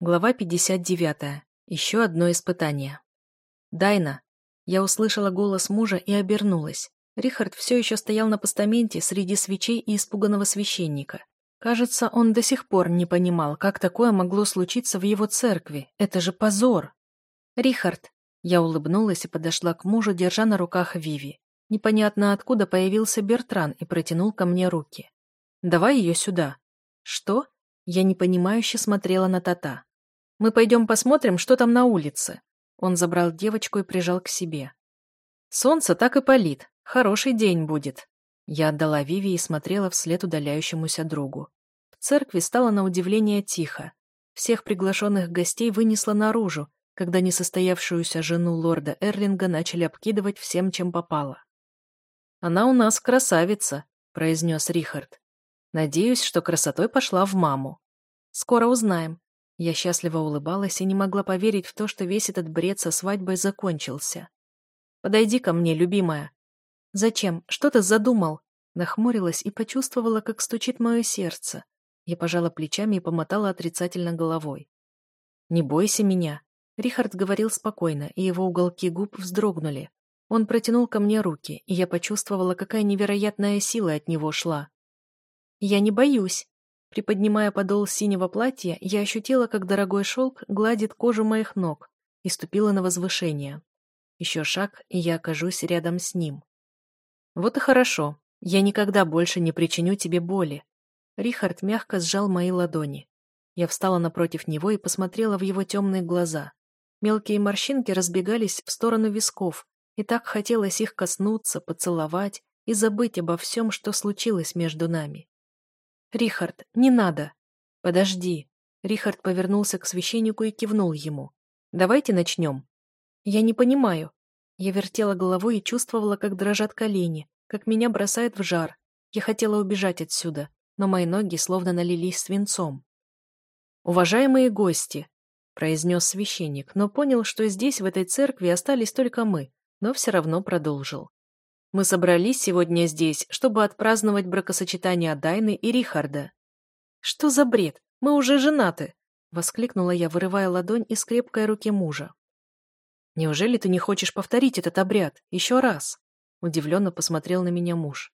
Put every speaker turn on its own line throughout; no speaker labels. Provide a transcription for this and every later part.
Глава 59. Еще одно испытание. «Дайна!» Я услышала голос мужа и обернулась. Рихард все еще стоял на постаменте среди свечей и испуганного священника. Кажется, он до сих пор не понимал, как такое могло случиться в его церкви. Это же позор! «Рихард!» Я улыбнулась и подошла к мужу, держа на руках Виви. Непонятно откуда появился Бертран и протянул ко мне руки. «Давай ее сюда». «Что?» Я непонимающе смотрела на Тата. Мы пойдем посмотрим, что там на улице». Он забрал девочку и прижал к себе. «Солнце так и палит. Хороший день будет». Я отдала Виви и смотрела вслед удаляющемуся другу. В церкви стало на удивление тихо. Всех приглашенных гостей вынесло наружу, когда несостоявшуюся жену лорда Эрлинга начали обкидывать всем, чем попало. «Она у нас красавица», — произнес Рихард. «Надеюсь, что красотой пошла в маму. Скоро узнаем. Я счастливо улыбалась и не могла поверить в то, что весь этот бред со свадьбой закончился. «Подойди ко мне, любимая». «Зачем? Что ты задумал?» Нахмурилась и почувствовала, как стучит мое сердце. Я пожала плечами и помотала отрицательно головой. «Не бойся меня», — Рихард говорил спокойно, и его уголки губ вздрогнули. Он протянул ко мне руки, и я почувствовала, какая невероятная сила от него шла. «Я не боюсь», Приподнимая подол синего платья, я ощутила, как дорогой шелк гладит кожу моих ног и ступила на возвышение. Еще шаг, и я окажусь рядом с ним. Вот и хорошо. Я никогда больше не причиню тебе боли. Рихард мягко сжал мои ладони. Я встала напротив него и посмотрела в его темные глаза. Мелкие морщинки разбегались в сторону висков, и так хотелось их коснуться, поцеловать и забыть обо всем, что случилось между нами. «Рихард, не надо!» «Подожди!» Рихард повернулся к священнику и кивнул ему. «Давайте начнем». «Я не понимаю». Я вертела головой и чувствовала, как дрожат колени, как меня бросает в жар. Я хотела убежать отсюда, но мои ноги словно налились свинцом. «Уважаемые гости!» — произнес священник, но понял, что здесь, в этой церкви, остались только мы, но все равно продолжил. Мы собрались сегодня здесь, чтобы отпраздновать бракосочетание Дайны и Рихарда. Что за бред? Мы уже женаты, воскликнула я, вырывая ладонь из крепкой руки мужа. Неужели ты не хочешь повторить этот обряд еще раз? Удивленно посмотрел на меня муж.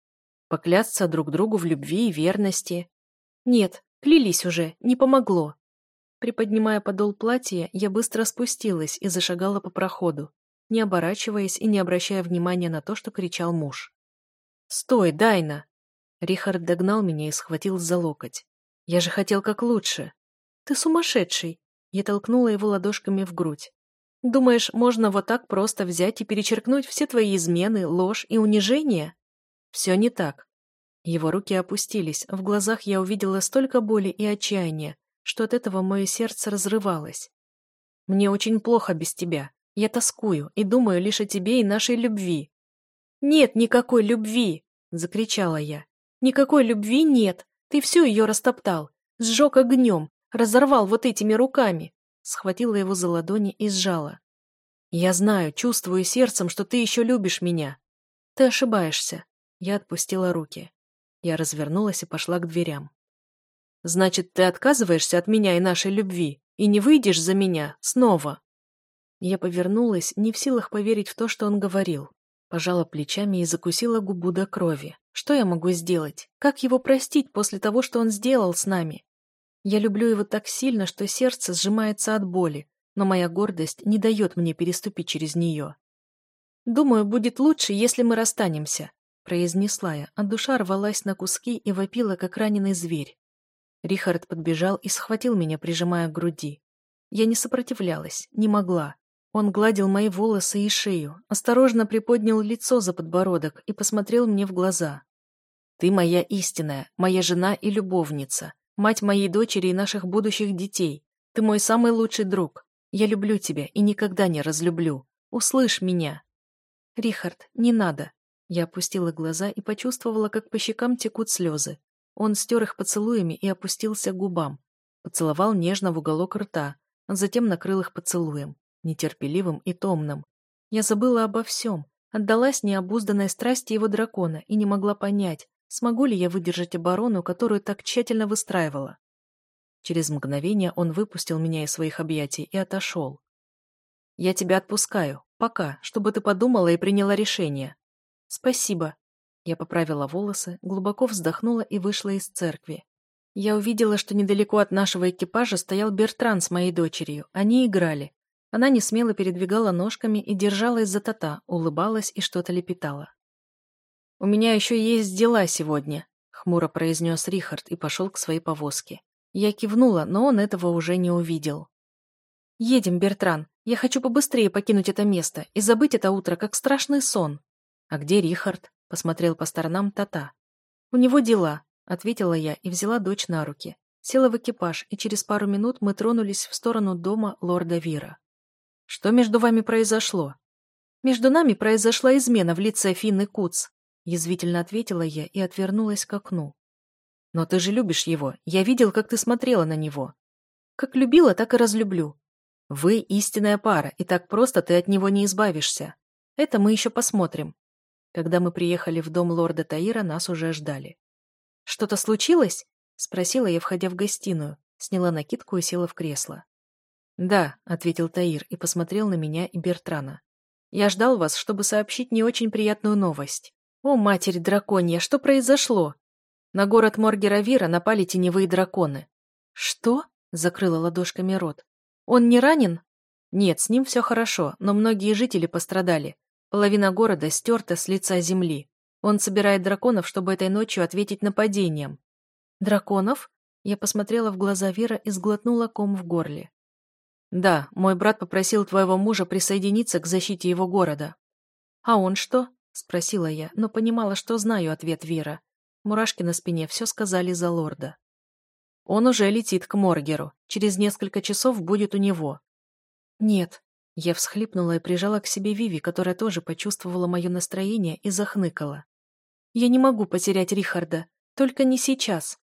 Поклясться друг другу в любви и верности. Нет, клялись уже, не помогло. Приподнимая подол платья, я быстро спустилась и зашагала по проходу, не оборачиваясь и не обращая внимания на то, что кричал муж. «Стой, Дайна!» Рихард догнал меня и схватил за локоть. «Я же хотел как лучше!» «Ты сумасшедший!» Я толкнула его ладошками в грудь. «Думаешь, можно вот так просто взять и перечеркнуть все твои измены, ложь и унижение?» «Все не так». Его руки опустились, в глазах я увидела столько боли и отчаяния, что от этого мое сердце разрывалось. «Мне очень плохо без тебя. Я тоскую и думаю лишь о тебе и нашей любви». «Нет никакой любви!» — закричала я. «Никакой любви нет! Ты всю ее растоптал, сжег огнем, разорвал вот этими руками!» Схватила его за ладони и сжала. «Я знаю, чувствую сердцем, что ты еще любишь меня. Ты ошибаешься». Я отпустила руки. Я развернулась и пошла к дверям. «Значит, ты отказываешься от меня и нашей любви, и не выйдешь за меня снова?» Я повернулась, не в силах поверить в то, что он говорил. Пожала плечами и закусила губу до крови. Что я могу сделать? Как его простить после того, что он сделал с нами? Я люблю его так сильно, что сердце сжимается от боли, но моя гордость не дает мне переступить через нее. «Думаю, будет лучше, если мы расстанемся», — произнесла я, а душа рвалась на куски и вопила, как раненый зверь. Рихард подбежал и схватил меня, прижимая к груди. Я не сопротивлялась, не могла. Он гладил мои волосы и шею, осторожно приподнял лицо за подбородок и посмотрел мне в глаза. «Ты моя истинная, моя жена и любовница, мать моей дочери и наших будущих детей. Ты мой самый лучший друг. Я люблю тебя и никогда не разлюблю. Услышь меня!» «Рихард, не надо!» Я опустила глаза и почувствовала, как по щекам текут слезы. Он стер их поцелуями и опустился к губам. Поцеловал нежно в уголок рта, затем накрыл их поцелуем нетерпеливым и томным. Я забыла обо всем, отдалась необузданной страсти его дракона и не могла понять, смогу ли я выдержать оборону, которую так тщательно выстраивала. Через мгновение он выпустил меня из своих объятий и отошел. «Я тебя отпускаю. Пока, чтобы ты подумала и приняла решение». «Спасибо». Я поправила волосы, глубоко вздохнула и вышла из церкви. Я увидела, что недалеко от нашего экипажа стоял Бертран с моей дочерью. Они играли. Она не смело передвигала ножками и держалась за тата, улыбалась и что-то лепетала. «У меня еще есть дела сегодня», — хмуро произнес Рихард и пошел к своей повозке. Я кивнула, но он этого уже не увидел. «Едем, Бертран. Я хочу побыстрее покинуть это место и забыть это утро, как страшный сон». «А где Рихард?» — посмотрел по сторонам Тата. «У него дела», — ответила я и взяла дочь на руки. Села в экипаж, и через пару минут мы тронулись в сторону дома лорда Вира. «Что между вами произошло?» «Между нами произошла измена в лице Финны Куц», — язвительно ответила я и отвернулась к окну. Но ты же любишь его. Я видел, как ты смотрела на него. Как любила, так и разлюблю. Вы истинная пара, и так просто ты от него не избавишься. Это мы еще посмотрим. Когда мы приехали в дом лорда Таира, нас уже ждали. «Что-то случилось?» — спросила я, входя в гостиную. Сняла накидку и села в кресло. «Да», — ответил Таир и посмотрел на меня и Бертрана. «Я ждал вас, чтобы сообщить не очень приятную новость. О, матерь драконья, что произошло?» На город Моргеравира напали теневые драконы. «Что?» — закрыла ладошками рот. «Он не ранен?» «Нет, с ним все хорошо, но многие жители пострадали. Половина города стерта с лица земли. Он собирает драконов, чтобы этой ночью ответить нападением». «Драконов?» Я посмотрела в глаза Вера и сглотнула ком в горле. «Да, мой брат попросил твоего мужа присоединиться к защите его города». «А он что?» — спросила я, но понимала, что знаю ответ Вера. Мурашки на спине все сказали за лорда. Он уже летит к Моргеру. Через несколько часов будет у него. Нет. Я всхлипнула и прижала к себе Виви, которая тоже почувствовала мое настроение и захныкала. Я не могу потерять Рихарда. Только не сейчас.